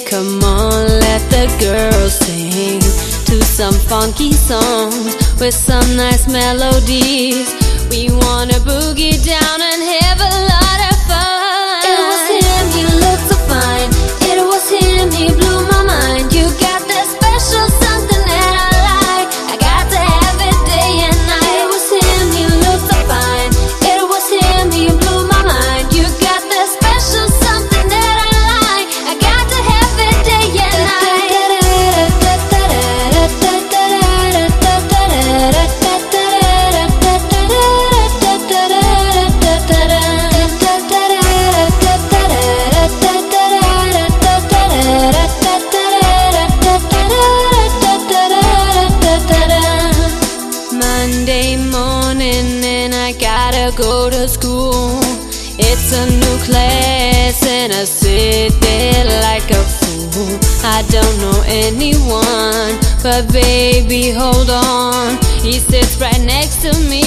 come on, let the girls sing to some funky songs with some nice melodies. We wanna boogie down and have a love. morning and I gotta go to school. It's a new class and I sit there like a fool. I don't know anyone, but baby, hold on. He sits right next to me.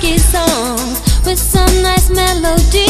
funky songs with some nice melody.